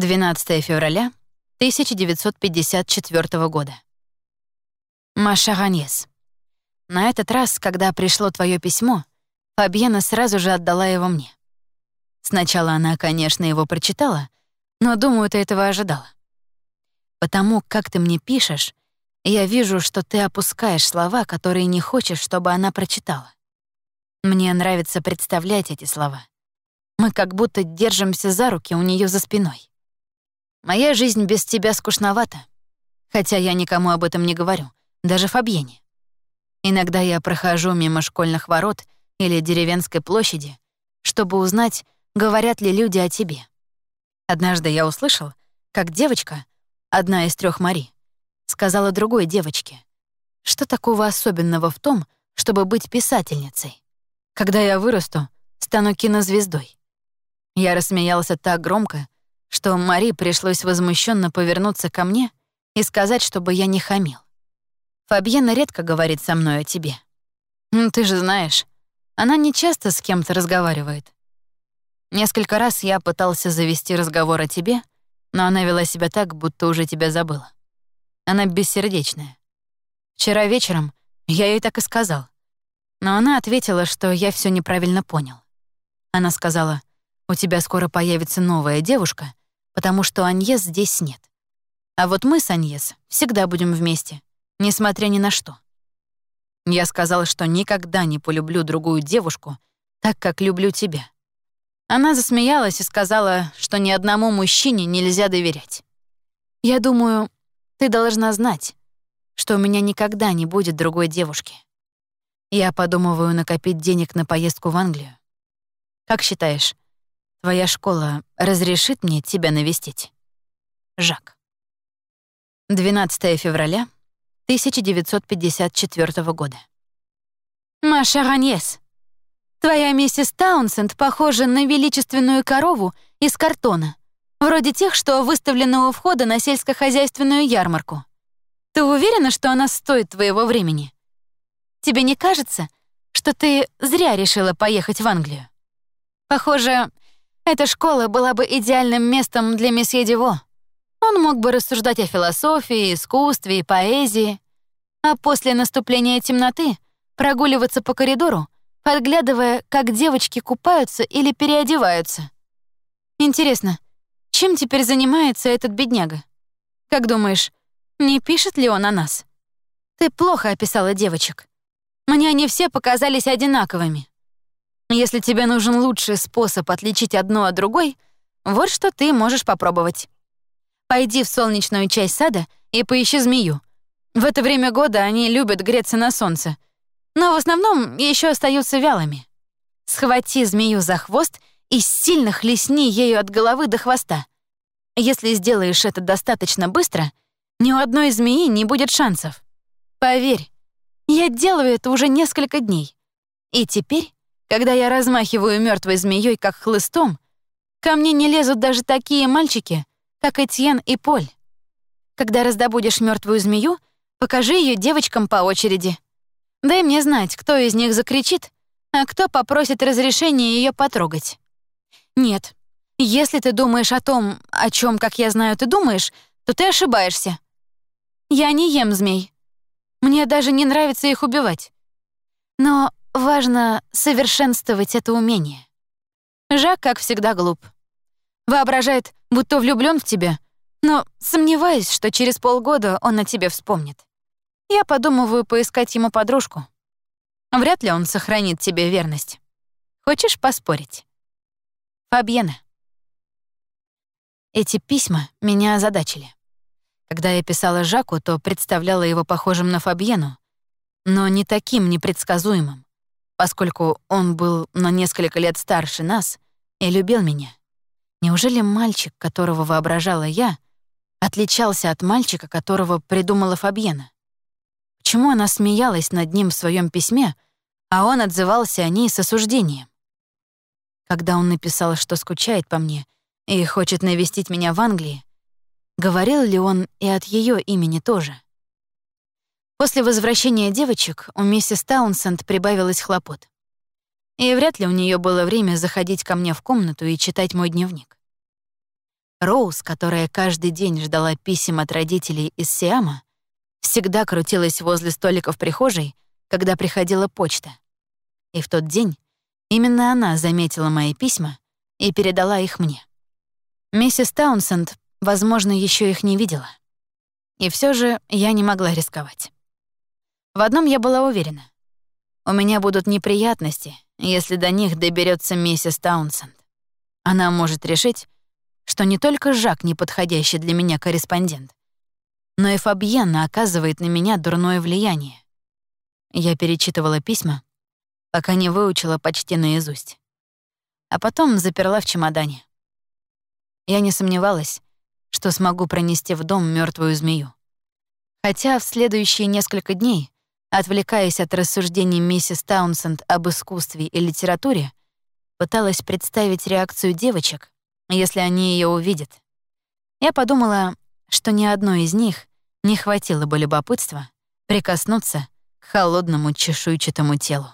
12 февраля 1954 года. Маша Ганьес. На этот раз, когда пришло твое письмо, Фабьена сразу же отдала его мне. Сначала она, конечно, его прочитала, но, думаю, ты этого ожидала. Потому как ты мне пишешь, я вижу, что ты опускаешь слова, которые не хочешь, чтобы она прочитала. Мне нравится представлять эти слова. Мы как будто держимся за руки у нее за спиной. Моя жизнь без тебя скучновата, хотя я никому об этом не говорю, даже Фабьене. Иногда я прохожу мимо школьных ворот или деревенской площади, чтобы узнать, говорят ли люди о тебе. Однажды я услышал, как девочка, одна из трех Мари, сказала другой девочке, что такого особенного в том, чтобы быть писательницей. Когда я вырасту, стану кинозвездой. Я рассмеялся так громко, что Мари пришлось возмущенно повернуться ко мне и сказать, чтобы я не хамил. Фабьена редко говорит со мной о тебе. Ну, ты же знаешь, она не часто с кем-то разговаривает. Несколько раз я пытался завести разговор о тебе, но она вела себя так, будто уже тебя забыла. Она бессердечная. Вчера вечером я ей так и сказал. Но она ответила, что я все неправильно понял. Она сказала, «У тебя скоро появится новая девушка, потому что Аньес здесь нет. А вот мы с Аньес всегда будем вместе, несмотря ни на что. Я сказала, что никогда не полюблю другую девушку так, как люблю тебя. Она засмеялась и сказала, что ни одному мужчине нельзя доверять. Я думаю, ты должна знать, что у меня никогда не будет другой девушки. Я подумываю накопить денег на поездку в Англию. Как считаешь, Твоя школа разрешит мне тебя навестить? Жак. 12 февраля 1954 года. Маша Раньес, твоя миссис Таунсенд похожа на величественную корову из картона, вроде тех, что выставлены у входа на сельскохозяйственную ярмарку. Ты уверена, что она стоит твоего времени? Тебе не кажется, что ты зря решила поехать в Англию? Похоже, эта школа была бы идеальным местом для месье Диво. Он мог бы рассуждать о философии, искусстве и поэзии, а после наступления темноты прогуливаться по коридору, подглядывая, как девочки купаются или переодеваются. Интересно, чем теперь занимается этот бедняга? Как думаешь, не пишет ли он о нас? Ты плохо описала девочек. Мне они все показались одинаковыми. Если тебе нужен лучший способ отличить одно от другой, вот что ты можешь попробовать. Пойди в солнечную часть сада и поищи змею. В это время года они любят греться на солнце, но в основном еще остаются вялыми. Схвати змею за хвост и сильно хлестни ею от головы до хвоста. Если сделаешь это достаточно быстро, ни у одной змеи не будет шансов. Поверь, я делаю это уже несколько дней. И теперь когда я размахиваю мертвой змеей как хлыстом, ко мне не лезут даже такие мальчики, как Этьен и Поль. Когда раздобудешь мертвую змею, покажи ее девочкам по очереди. Дай мне знать, кто из них закричит, а кто попросит разрешения ее потрогать. Нет, если ты думаешь о том, о чем, как я знаю, ты думаешь, то ты ошибаешься. Я не ем змей. Мне даже не нравится их убивать. Но Важно совершенствовать это умение. Жак, как всегда, глуп. Воображает, будто влюблён в тебя, но сомневаюсь, что через полгода он о тебе вспомнит. Я подумываю поискать ему подружку. Вряд ли он сохранит тебе верность. Хочешь поспорить? Фабьена. Эти письма меня озадачили. Когда я писала Жаку, то представляла его похожим на Фабьену, но не таким непредсказуемым поскольку он был на несколько лет старше нас и любил меня. Неужели мальчик, которого воображала я, отличался от мальчика, которого придумала Фабьена? Почему она смеялась над ним в своем письме, а он отзывался о ней с осуждением? Когда он написал, что скучает по мне и хочет навестить меня в Англии, говорил ли он и от ее имени тоже? После возвращения девочек у миссис Таунсенд прибавилось хлопот. И вряд ли у нее было время заходить ко мне в комнату и читать мой дневник. Роуз, которая каждый день ждала писем от родителей из Сиама, всегда крутилась возле столика в прихожей, когда приходила почта. И в тот день именно она заметила мои письма и передала их мне. Миссис Таунсенд, возможно, еще их не видела. И все же я не могла рисковать. В одном я была уверена. У меня будут неприятности, если до них доберется миссис Таунсенд. Она может решить, что не только Жак неподходящий для меня корреспондент, но и Фабьена оказывает на меня дурное влияние. Я перечитывала письма, пока не выучила почти наизусть. А потом заперла в чемодане. Я не сомневалась, что смогу пронести в дом мертвую змею. Хотя в следующие несколько дней, отвлекаясь от рассуждений миссис Таунсенд об искусстве и литературе, пыталась представить реакцию девочек, если они ее увидят. Я подумала, что ни одной из них не хватило бы любопытства прикоснуться к холодному чешуйчатому телу.